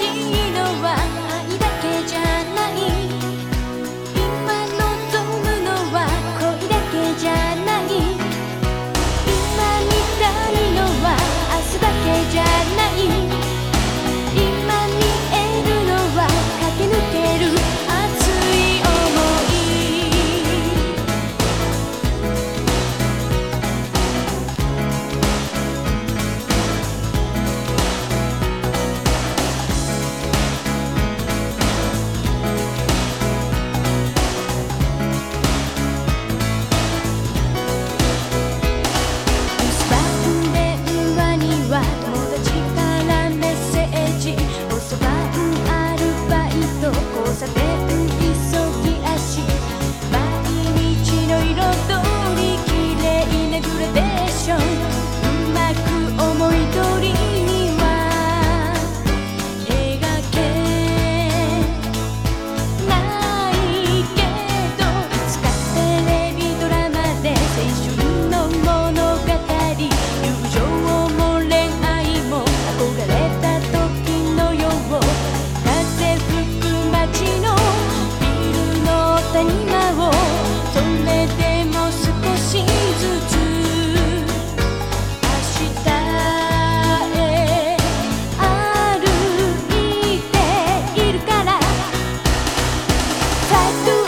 しいのは I do.